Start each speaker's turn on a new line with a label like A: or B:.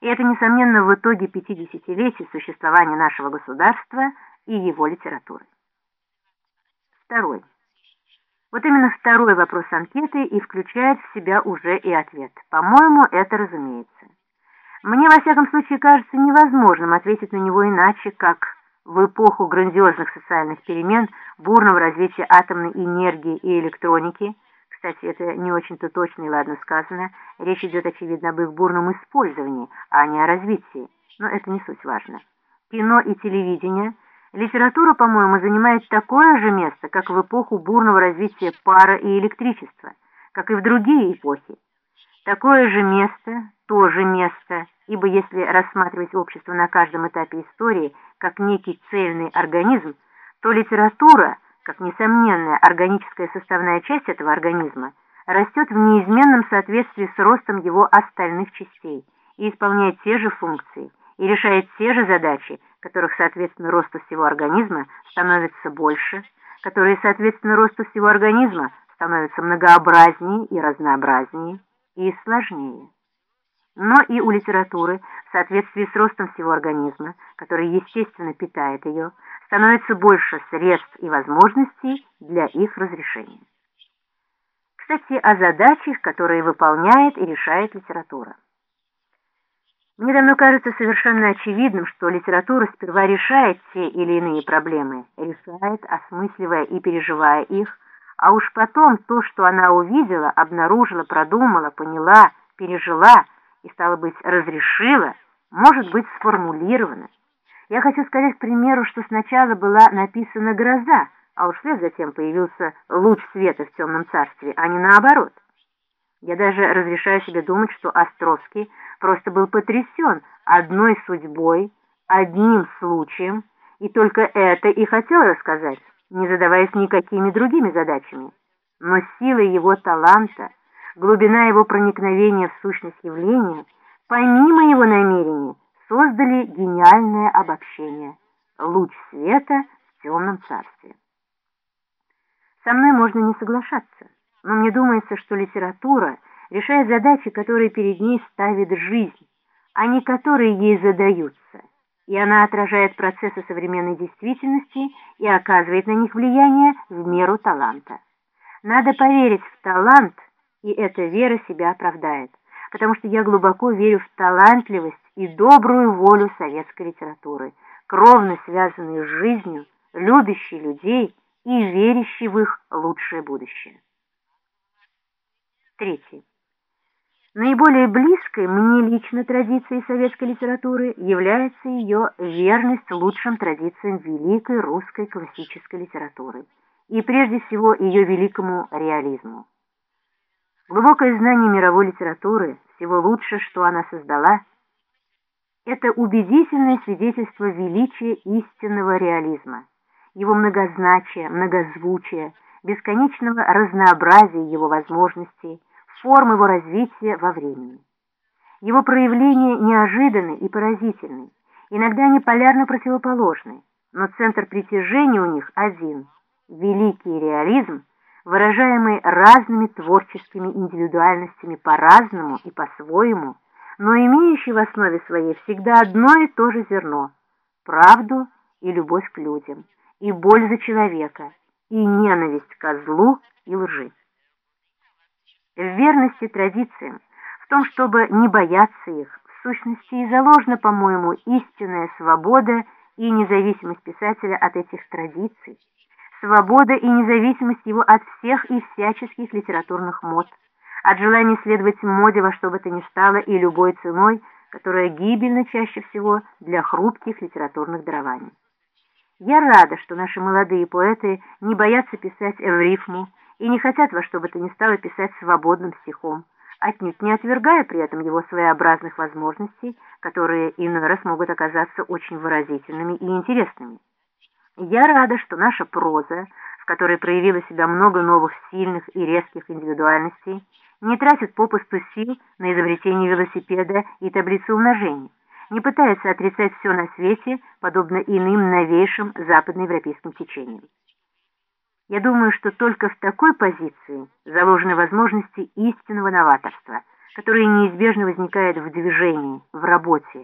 A: И это, несомненно, в итоге 50-летий существования нашего государства и его литературы. Второй. Вот именно второй вопрос анкеты и включает в себя уже и ответ. По-моему, это разумеется. Мне, во всяком случае, кажется невозможным ответить на него иначе, как в эпоху грандиозных социальных перемен, бурного развития атомной энергии и электроники, кстати, это не очень-то точно и ладно сказано, речь идет, очевидно, об их бурном использовании, а не о развитии, но это не суть важно. Кино и телевидение, литература, по-моему, занимает такое же место, как в эпоху бурного развития пара и электричества, как и в другие эпохи. Такое же место, то же место, ибо если рассматривать общество на каждом этапе истории как некий цельный организм, то литература, как несомненная органическая составная часть этого организма, растет в неизменном соответствии с ростом его остальных частей и исполняет те же функции, и решает те же задачи, которых, соответственно, росту всего организма становится больше, которые, соответственно, росту всего организма становятся многообразнее и разнообразнее, и сложнее. Но и у литературы, в соответствии с ростом всего организма, который естественно питает ее, становится больше средств и возможностей для их разрешения. Кстати, о задачах, которые выполняет и решает литература. Мне давно кажется совершенно очевидным, что литература сперва решает те или иные проблемы, решает, осмысливая и переживая их, а уж потом то, что она увидела, обнаружила, продумала, поняла, пережила и, стало быть, разрешила, может быть сформулировано. Я хочу сказать, к примеру, что сначала была написана гроза, а уж вслед затем появился луч света в темном царстве, а не наоборот. Я даже разрешаю себе думать, что Островский просто был потрясен одной судьбой, одним случаем, и только это и хотел рассказать не задаваясь никакими другими задачами. Но сила его таланта, глубина его проникновения в сущность явления, помимо его намерений, создали гениальное обобщение – луч света в темном царстве. Со мной можно не соглашаться, но мне думается, что литература решает задачи, которые перед ней ставит жизнь, а не которые ей задаются – и она отражает процессы современной действительности и оказывает на них влияние в меру таланта. Надо поверить в талант, и эта вера себя оправдает, потому что я глубоко верю в талантливость и добрую волю советской литературы, кровно связанную с жизнью, любящей людей и верящей в их лучшее будущее. Третье. Наиболее близкой мне лично традиции советской литературы является ее верность лучшим традициям великой русской классической литературы и прежде всего ее великому реализму. Глубокое знание мировой литературы, всего лучше, что она создала, это убедительное свидетельство величия истинного реализма, его многозначия, многозвучия, бесконечного разнообразия его возможностей, форм его развития во времени. Его проявления неожиданны и поразительны, иногда они полярно противоположны, но центр притяжения у них один – великий реализм, выражаемый разными творческими индивидуальностями по-разному и по-своему, но имеющий в основе своей всегда одно и то же зерно – правду и любовь к людям, и боль за человека, и ненависть к злу и лжи. В верности традициям, в том, чтобы не бояться их, в сущности и заложена, по-моему, истинная свобода и независимость писателя от этих традиций, свобода и независимость его от всех и всяческих литературных мод, от желания следовать моде во что бы то ни стало и любой ценой, которая гибельна чаще всего для хрупких литературных дарований. Я рада, что наши молодые поэты не боятся писать в рифму, и не хотят во что бы то ни стало писать свободным стихом, отнюдь не отвергая при этом его своеобразных возможностей, которые иной раз могут оказаться очень выразительными и интересными. Я рада, что наша проза, в которой проявило себя много новых сильных и резких индивидуальностей, не тратит попусту сил на изобретение велосипеда и таблицы умножения, не пытается отрицать все на свете, подобно иным новейшим западноевропейским течениям. Я думаю, что только в такой позиции заложены возможности истинного новаторства, которое неизбежно возникает в движении, в работе,